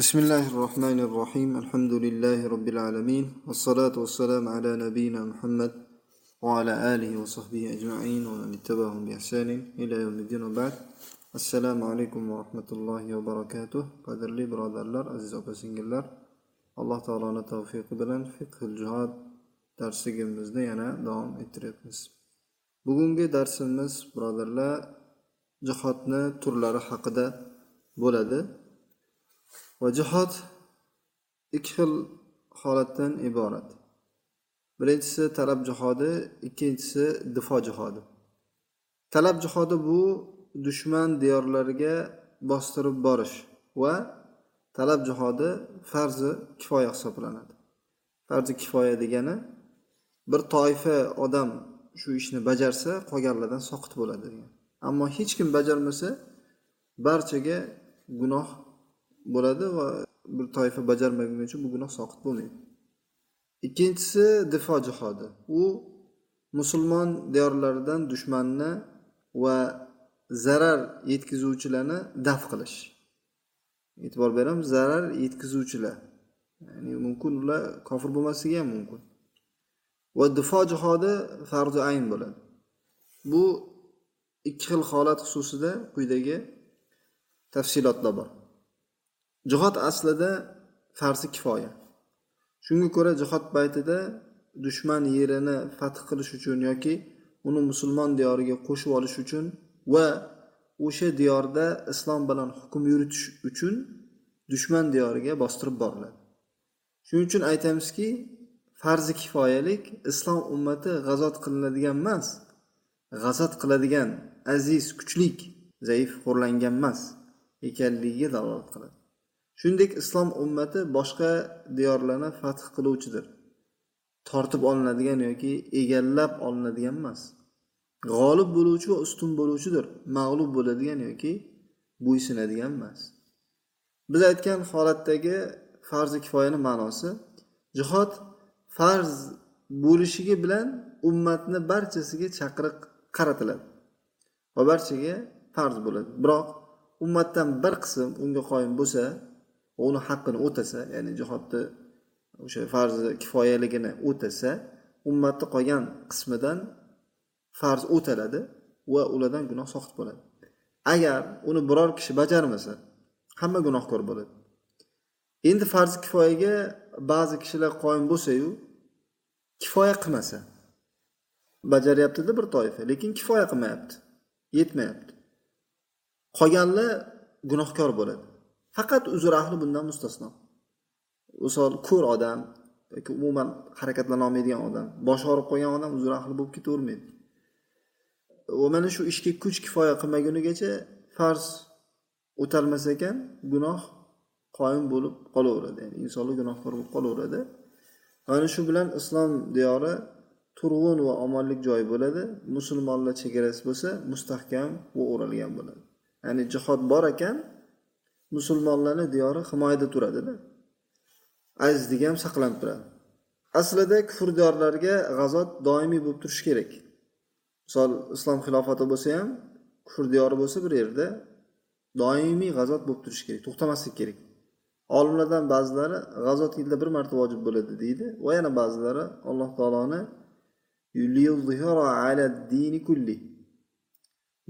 بسم الله الرحمن الرحيم الحمد لله رب العالمين والصلاة والسلام على نبينا محمد وعلى آله وصحبه أجمعين ومن اتبعهم بإحسان إلى يوم الدين وبعد السلام عليكم ورحمة الله وبركاته قدر لي برادر الله عزيز أبا سنجلر alloh taoloni tavfiqi bilan fiqhil jihod darsligimizni yana davom ettiryapmiz. Bugungi darsimiz birodarlar jihodni turlari haqida bo'ladi. Va jihod ikki xil holatdan iborat. Birinchisi talab jihodi ikkinchisi difo jihodi. Talab jihodi bu dushman diyorlariga bostirib borish va talab jihodi farzi kifoya hisoblanadi. Farzi kifoya degani bir toifa odam shu ishni bajarsa qolganlardan soqit bo'ladi degan. Ammo hech kim bajarmasa barchaga gunoh bo'ladi va bir toifa bajarmagunicha bu gunoh soqit bo'lmaydi. Ikkinchisi difo jihodi. U musulmon diyorlaridan dushmanni va zarar yetkazuvchilarni daf qilish. E'tibor beramiz zarar yetkazuvchilar. Ya'ni mumkin ular kofir bo'lmasligi ham mumkin. Va difo jihodi farzi ayn bo'ladi. Bu ikki xil holat xususida quyidagi tafsilotlar bor. Jihod aslida farzi kifoya. Shunga ko'ra jihod paytida dushman yerini fath qilish uchun yoki uni musulmon diyoriga qo'shib olish uchun va o'sha diyorda islom bilan hukm yuritish uchun dushman diyoriga bostirib boriladi. Shuning uchun aytamizki farzi kifoyalik islom ummati g'azot qilinadigan emas g'azot qiladigan aziz kuchlik zaif xo'rlangan emas ekanligiga dalolat qiladi. Shuningdek islom ummati boshqa diyorlarni fath qiluvchidir. Tortib olinadigan yoki egallab olinadigan emas. G'olib bo'luvchi va ustun bo'luvchidir. Mag'lub bo'ladigan yoki bo'ysunadigan emas. Biz aytgan holatdagi farzi kifoyani ma'nosi jihod farz bo'lishligi bilan ummatni barchasiga chaqiriq qaratiladi va barchaga farz bo'ladi. Biroq ummatdan bir qism unga qoyim bo'lsa va uni haqqini o'tasa ya'ni jihodni o'sha farzi kifoyaligini o'tasa ummatni qolgan qismidan farz o'taladi va ulardan gunoh soqit bo'ladi. Agar uni biror kishi bajarmasa hamma gunohkor bo'ladi. Endi farzi kifoyaga ba'zi kishilar qoyim bo'lsayu kifoya qilmasa bajaryaptida bir toifa lekin kifoya qilmayapti yetmayapti. Qolganlar gunohkor bo'ladi. Faqat uzr ahli bundan mustasno. Misol ko'r odam yoki umuman harakatlana olmaydigan odam boshi og'rib qolgan odam uzr ahli bo'lib ketavermaydi. Va mana shu ishga kuch kifoya qilmagunigacha farz o'talmas ekan gunoh qoyim bo'lib qolaveradi. Ya'ni insonlar gunohkor bo'lib qolaveradi. Mana shu bilan islom diyori turg'un va omonlik joyi bo'ladi. Musulmonlar chegarasi bo'lsa mustahkam va o'ralgan bo'ladi. Ya'ni jihod bor ekan musulmonlarni diyori himoyada turadida. Azizligi ham saqlanib turadi. Aslida kufrdorlarga g'azot doimiy bo'lib turishi kerak. Misol islom xilofati bo'lsa ham kufr diyori bo'lsa bir yerda doimiy g'azot bo'lib turishi kerak to'xtamaslik kerak. Olimlardan ba'zilari g'azot yilda bir marta vojib bo'ladi deydi va yana ba'zilari alloh taoloni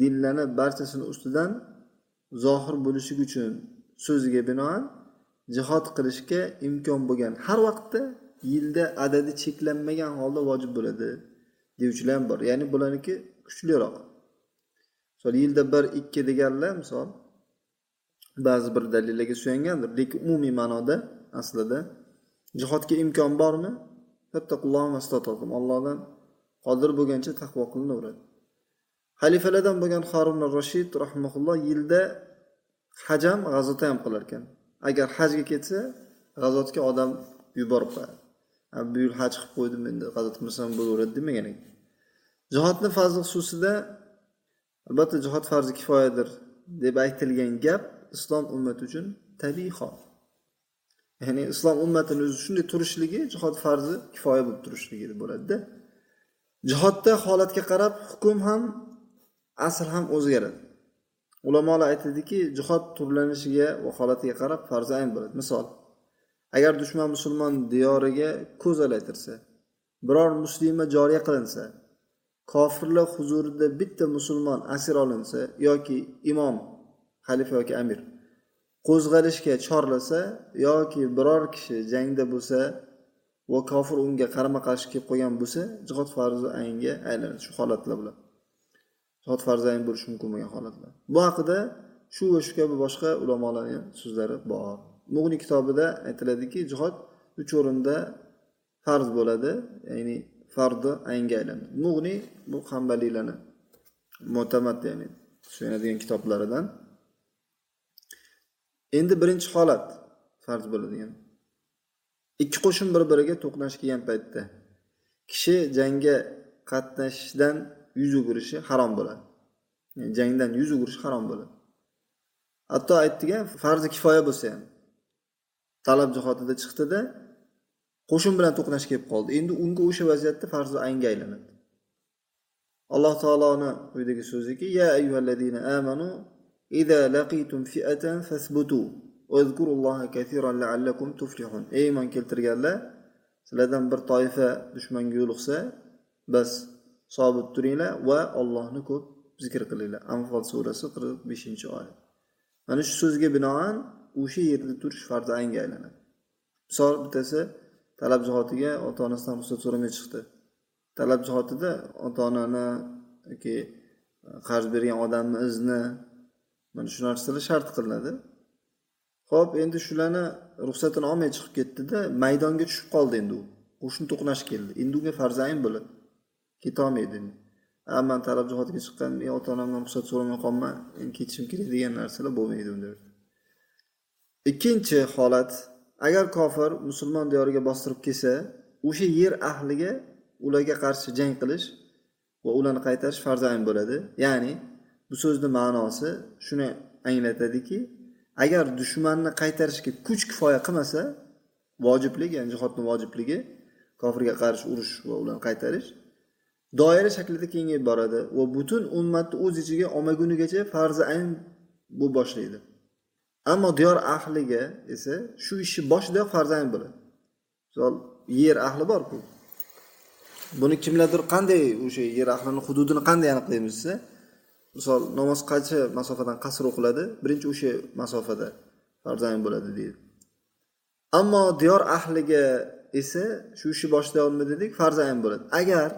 dinlarni barchasini ustidan zohir bo'lishi uchun so'ziga binoan jihod qilishga imkon bo'lgan har vaqtda yilda adadi cheklanmagan holda vojib bo'ladi devchilar ham bor. Ya'ni bularniki kuchliroq misol yilda bir ikki deganlar misol ba'zi bir dalillarga suyangandir. Lekin umumiy ma'noda aslida jihodga imkon bormi? Allohdan qodir bo'lgancha taqvo qilinaveradi. Xalifalardan bo'lgan harun rashid rahmaulloh yilda haj ham g'azota ham qilar ekan. Agar hajga ketsa g'azotga odam yuborib qo'yadi. Bu yil haj qilib qo'ydim endi g'azot qilmasam bo'laveradi demagan ekan. Jihodni fazli xususida albatta jihod farzi kifoyadir deb aytilgan gap islom ummati uchun tabiiy hol ya'ni islom ummatini o'zi shunday turishligi jihod farzi kifoya bo'lib turishligi bo'ladida. Jihodda holatga qarab hukm ham asl ham o'zgaradi. Ulamolar aytadiki jihod turlanishiga va holatiga qarab farzi ayn bo'ladi. Misol agar dushman musulmon diyoriga ko'z olaytirsa biror muslima joriya qilinsa kofirlar huzurida bitta musulmon asir olinsa yoki imom xalifa yoki amir qo'zg'alishga chorlasa yoki biror kishi jangda bo'lsa va kofir unga qarama qarshi kelib qolgan bo'lsa jihod farzi aynga aylanadi shu holatlar bilan. Jihod farzand bo'lishi mumkin bo'lgan holatlar. Bu haqida shu va shu kabi boshqa ulamolarni so'zlari bor. Mug'ni kitobida aytiladiki jihod uch o'rinda farz bo'ladi ya'ni fardi aynga aylanadi. Mug'ni bu hambaliylarni mo'tamad ya'ni suyanadigan kitoblaridan. Endi birinchi holat farz bo'ladigan. Ikki qo'shin bir biriga to'qnash kelgan paytda kishi jangga qatnashishdan yuz o'girishi harom bo'ladi yani jangdan yuz o'girish harom bo'ladi hatto aytdik farzi kifoya bo'lsa ham talab jihodida chiqdida qo'shin bilan to'qnash kelib qoldi endi unga o'sha vaziyatda farzi aynga aylanadi alloh taoloni quyidagi so'ziki ya ayyuhallazina amanu إذا لقيتم فئة فاثبتوا واذكروا الله كثيرا لعلكم تفلحون ey iymon keltirganlar sizlardan bir toifa dushmanga yo'liqsa bas sobit turinglar va ollohni ko'p zikr qilinglar. Anfol surasi qirq beshinchi oyat. Mana shu so'zga binoan o'sha yerda turish farzi aynga aylanadi. Misol bittasi talab jihotiga ota onasidan ruxsat so'ramay chiqdi. Talab jihatida ota onani yoki e, qarz bergan odamni izni mana shu narsalar shart qilinadi. Ho'p endi shularni ruxsatini olmay chiqib ketdida maydonga tushib qoldi endi u. Qo'shni to'qnash keldi. Endi unga farzayn bo'ladi. Ketolmaydi endi man talab jihodga chiqqan men ota onamdan ruxsat so'ramay qolman endi ketishim kerak degan narsalar bo'lmaydi unda ikkinchi holat agar kofir musulmon diyoriga bostirib kelsa o'sha yer ahliga ularga qarshi jang qilish va ularni qaytarish farzayn bo'ladi. Ya'ni bu so'zni ma'nosi shuni anglatadiki agar dushmanni qaytarishga kuch kifoya qilmasa vojiblik ya'ni jihodni vojibligi kofirga qarshi urush va ularni qaytarish doira shaklida kengayib boradi va butun ummatni o'z ichiga olmagunigacha farzi ayn bu boshlaydi. Ammo diyor ahliga esa shu ishni boshidayoq farzi ayn bo'ladi. Misol yer ahli borku. Buni kimlardir qanday o'sha yer ahlini hududini qanday aniqlaymiz desa misol namoz qancha masofadan qasr o'qiladi? Birinchi o'sha masofada farzayn bo'ladi deydi. Ammo diyor ahliga esa shu ishni boshlay olma dedik farzayn bo'ladi. Agar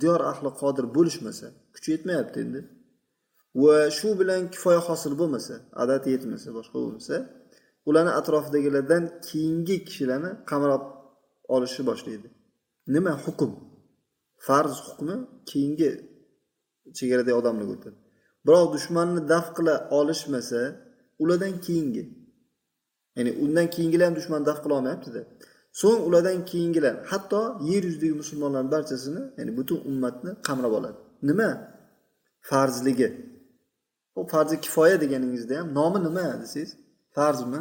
diyor ahli qodir bo'lishmasa kuchi yetmayapti endi. Va shu bilan kifoya hosil bo'lmasa adati yetmasa boshqa bo'lmasa ularni atrofidagilardan keyingi kishilarni qamrab olishni boshlaydi. Nima hukm? Farz hukmi keyingi chegaradagi odamlarga o'tadi. Biroq dushmanni daf qila olishmasa ulardan keyingi. Ya'ni undan keyingilar ham dushmanni daf qila olmayaptida. So'ng ulardan keyingilar hatto yer yuzidagi musulmonlarni barchasini ya'ni butun ummatni qamrab oladi. Nima? Farzligi. U farzi kifoya deganingizda ham nomi nima desangiz farzmi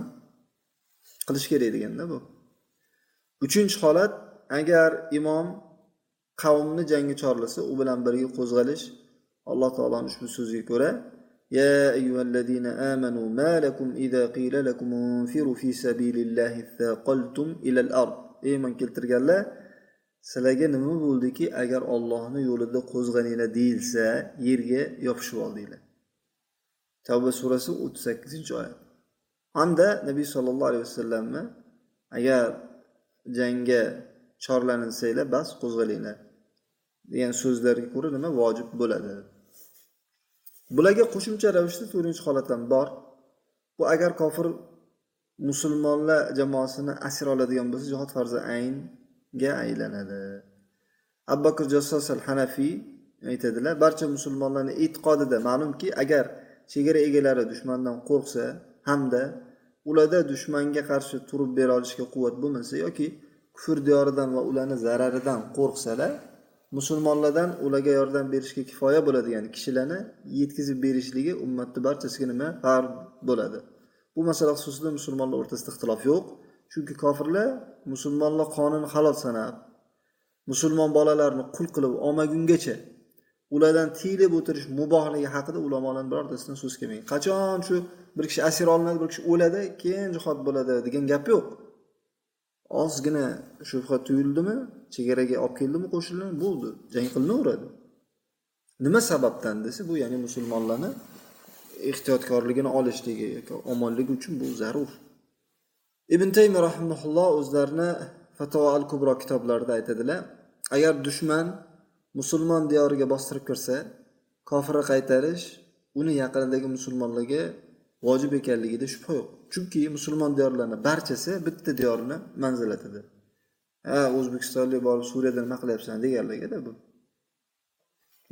qilish kerak deganda bu. Uchinchi holat agar imom qavmni jangga chorlasa u bilan birga qo'zg'alish alloh taoloni ushbu so'ziga ko'ra يا أيها الذين آمنوا ما لكم إذا قيل لكم انفروا في سبيل الله ثاقلتم إلى الأرض iymon keltirganlar sizlarga nima bo'ldiki agar ollohni yo'lida qo'zg'alinglar deyilsa yerga yopishib oldinglar tavba surasi o'ttiz sakkizinchi oyat hamda nabiy sollallohu alayhi vasallamni agar jangga chorlaninsanglar bas qo'zg'alinglar degan so'zlarga ko'ra nima vojib bo'ladi bularga qo'shimcha ravishda to'rtinchi holat ham bor. Bu agar kofir musulmonlar jamoasini asir oladigan bo'lsa jihod farzi aynga aylanadi. Abu bakr jassos al hanafiy aytadilar barcha musulmonlarni e'tiqodida ma'lumki agar chegara egalari dushmandan qo'rqsa hamda ularda dushmanga qarshi turib bera olishga quvvat bo'lmasa yoki kufr diyoridan va ularni zararidan qo'rqsalar musulmonlardan ularga yordam berishga kifoya bo'ladigan kishilarni yetkazib berishligi ummatni barchasiga nima? Farz bo'ladi. Bu masala xususida musulmonlar o'rtasida ixtilof yo'q. Chunki kofirlar musulmonlar qonini halol sanab musulmon bolalarni qul qilib olmagungacha ulardan tiyilib o'tirish mubohligi haqida ulamolarni birortasidan so'z kelmagan. Qachon shu bir kishi asir olinadi bir kishi o'ladi keyin jihod bo'ladi degan gap yo'q. Ozgina shubha tuyuldimi chegaraga olib keldimi qo'shinlar? Bo'ldi. Jang qilinaveradi. Nima sababdan desa bu ya'ni musulmonlarni ehtiyotkorligini olishligi yoki omonligi uchun bu zarur. Ibn taymi rahimulloh o'zlarini fatvo al kubro kitoblarida aytadilar agar dushman musulmon diyoriga bostirib kirsa kofirni qaytarish uni yaqinidagi musulmonlarga vojib ekanligida shubha yo'q. Chunki musulmon diyorlarini barchasi bitta diyorni manzilatida ha o'zbekistonlik borib suriyada nima qilyapsan deganligida bu.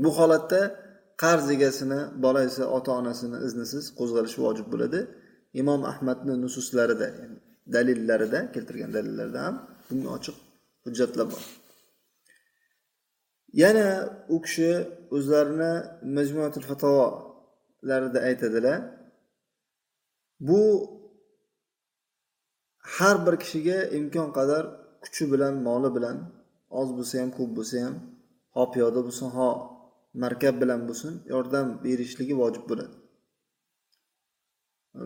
Bu holatda qarz egasini bola esa ota onasini iznisiz qo'zg'alishi vojib bo'ladi. Imom ahmadni nususlarida dalillarida keltirgan dalillarda ham bunga ochiq hujjatlar bor. Yana u kishi o'zlarini majmuatul fatovolarida aytadilar bu har bir kishiga imkon qadar kuchi bilan moli bilan oz bo'lsa ham ko'p bo'lsa ham ho piyoda bo'lsin ho markab bilan bo'lsin yordam berishligi vojib bo'ladi.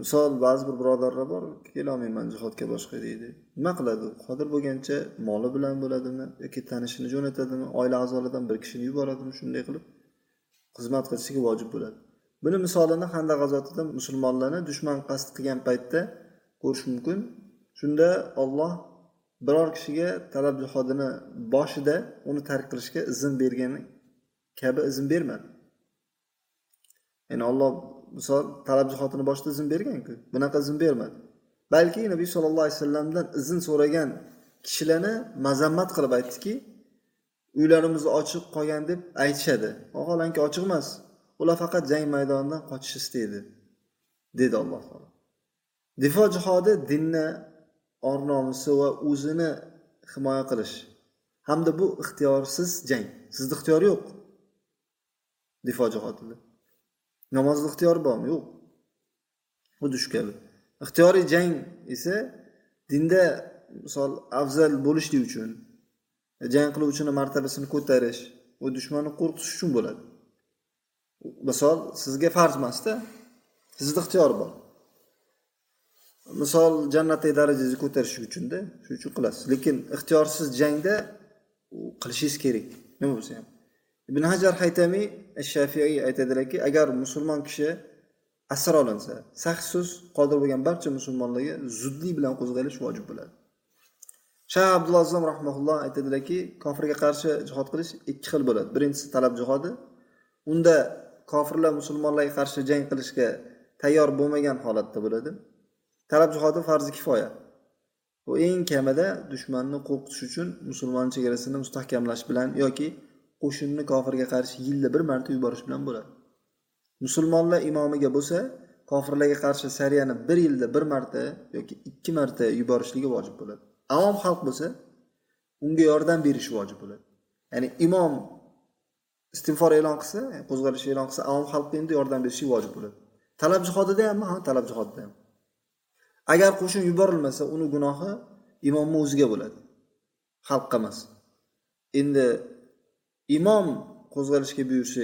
Misol ba'zi bir birodarlar bor kelolmayman jihodga boshqa deydi. Nima qiladi? Qodir bo'lgancha moli bilan bo'ladimi yoki tanishini jo'natadimi oila a'zolaridan bir kishini yuboradimi shunday qilib xizmat qilishligi vojib bo'ladi. Buni misolini handa g'azotida musulmonlarni dushman qasd qilgan paytda ko'rish mumkin. Shunda olloh biror kishiga talab jihodini boshida uni tark qilishga izn bergani kabi izn bermadi. Ya'ni olloh misol talab jihodini boshida izn berganku bunaqa izn bermadi. Balki nabiy sollallohu alayhi vasallamdan izn so'ragan kishilarni mazammat qilib aytdiki uylarimiz ochiq qolgan deb aytishadi. Vaholanki ochiq emas. Ular faqat jang maydonidan qochish istaydi dedi alloh taolo. Difo jihodi dinni or nomusi va o'zini himoya qilish hamda bu ixtiyorsiz jang. Sizni ixtiyor yo'q difo jihodida. Namozda ixtiyor bormi? Yo'q. Xuddi shu kabi ixtiyoriy jang esa dinda misol afzal bo'lishlik uchun jang qiluvchini martabasini ko'tarish va dushmanni qo'rqitish uchun bo'ladi. Misol sizga farz emasda sizni ixtiyor bor. Misol jannatdagi darajangizni ko'tarish uchunda shuning uchun qilasiz. Lekin ixtiyorsiz jangda qilishingiz kerak. Nima bo'lsa ham. Ibn hajar haytamiy shafiiy aytadilarki agar musulmon kishi asr olinsa saxsiz qodir bo'lgan barcha musulmonlarga zudlik bilan qo'zg'alish vojib bo'ladi. Shah abdulazom rahmaulloh aytadilarki kofirga qarshi jihod qilish ikki xil bo'ladi. Birinchisi talab jihodi unda kofirlar musulmonlarga qarshi jang qilishga tayyor bo'lmagan holatda bo'ladi talab jihodi farzi kifoya. Bu eng kamida dushmanni qo'rqitish uchun musulmon chegarasini mustahkamlash bilan yoki qo'shinni kofirga qarshi yilda bir marta yuborish bilan bo'ladi. Musulmonlar imomiga bo'lsa kofirlarga qarshi sariyani bir yilda bir marta yoki ikki marta yuborishligi vojib bo'ladi. Avom xalq bo'lsa unga yordam berish vojib bo'ladi. Ya'ni imom istinfor e'lon qilsa e, qo'zg'alish e'lon qilsa avom xalqqa endi yordam berishi vojib bo'ladi. Talab jihodida hammi ha talab jihodida ham. Agar qo'shin yuborilmasa uni gunohi imomni o'ziga bo'ladi. Xalqqa emas. Endi imom qo'zg'alishga buyursa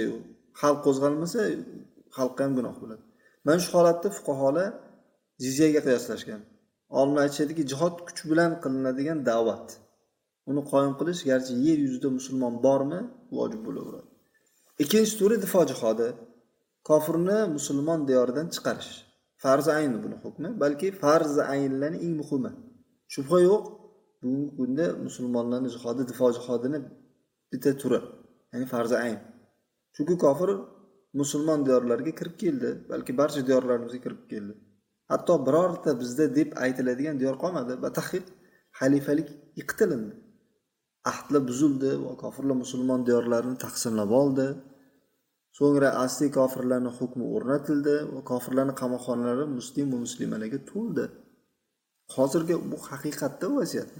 xalq qo'zg'almasa xalqqa ham gunoh bo'ladi. Mana shu holatda fuqarolar jizyaga qiyoslashgan. Olimlar aytishadiki jihod kuch bilan qilinadigan da'vat. Uni qoyim qilish garchi yer yuzida musulmon bormi? Vojib bo'laveradi. Ikkinchi turi difo jihodi. Kofirni musulmon diyoridan chiqarish. Farzi ayni buni hukmi balki farzi aynlarni eng muhimi. Shubha yo'q. Bugungi kunda musulmonlarni jihodi difo jihodini bitta turi ya'ni farzi ayn. Chunki kofir musulmon diyorlariga kirib keldi balki barcha diyorlarimizga kirib keldi. Hatto birorta bizda deb aytiladigan diyor qolmadi batahqiq xalifalik yiqitilindi ahdlar buzildi va kofirlar musulmon diyorlarini taqsimlab oldi. So'ngra asli kofirlarni hukmi o'rnatildi va kofirlarni qamoqxonalari muslim va muslimalarga to'ldi. Hozirgi bu haqiqatda vaziyat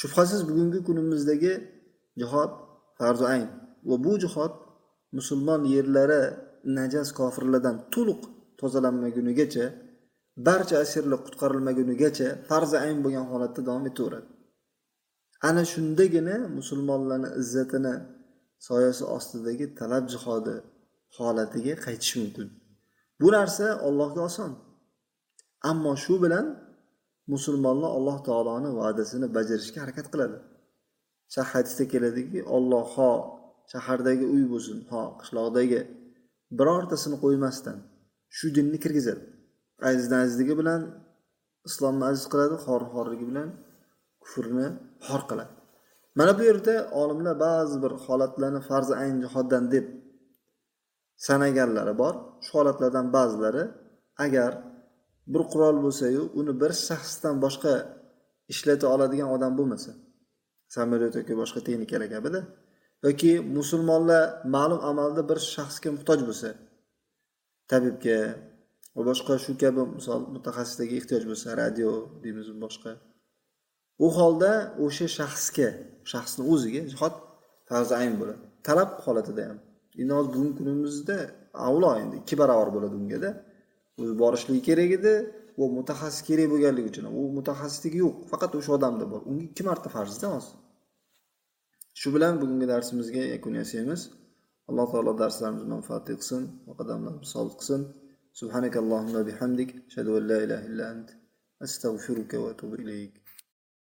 shubhasiz bugungi kunimizdagi jihod farzu ayn va bu jihod musulmon yerlari najas kofirlardan to'liq tozalanmagunigacha barcha asirlar qutqarilmagunigacha farzi ayn bo'lgan holatda davom etaveradi. Ana shundagina musulmonlarni izzatini soyasi ostidagi talab jihodi holatiga qaytish mumkin. Bu narsa ollohga oson. Ammo shu bilan musulmonlar alloh taoloni va'dasini bajarishga harakat qiladi. Hadisda keladiki olloh ho shahardagi uy bo'lsin ho qishloqdagi birortasini qo'ymasdan shu dinni kirgizadi. Azizdan azizligi bilan islomni aziz qiladi xor xorligi bilan kufrni xor qiladi. Mana bu yerda olimlar ba'zi bir holatlarni farzi ayn jihoddan deb sanaganlari bor. Shu holatlardan ba'zilari agar bir qurol bo'lsayu uni bir shaxsdan boshqa ishlata oladigan odam bo'lmasa samolyot yoki boshqa texnikalar kabida yoki musulmonlar ma'lum amalda bir shaxsga muhtoj bo'lsa tabibga va boshqa shu kabi misol mutaxassislarga ehtiyoj bo'lsa radio deymiz boshqa u holda o'sha shaxsga shaxsni o'ziga jihod farzi ayn bo'ladi talab holatida ham endi hozir bugungi kunimizda avlo endi ikki barobar bo'ladi ungada o'zi borishligi kerak edi va mutaxassis kerak bo'lganligi uchun u mutaxassisligi yo'q faqat o'sha odamda bor unga ikki marta farzda hozir shu bilan bugungi darsimizga yakun yasaymiz alloh taolo darslarimizni manfaatli qilsin va qadamlarimizni sobit qilsin سبحانك اللهم بحمدك أشهد أن لا إله إلا أنت أستغفرك وأتوب إليك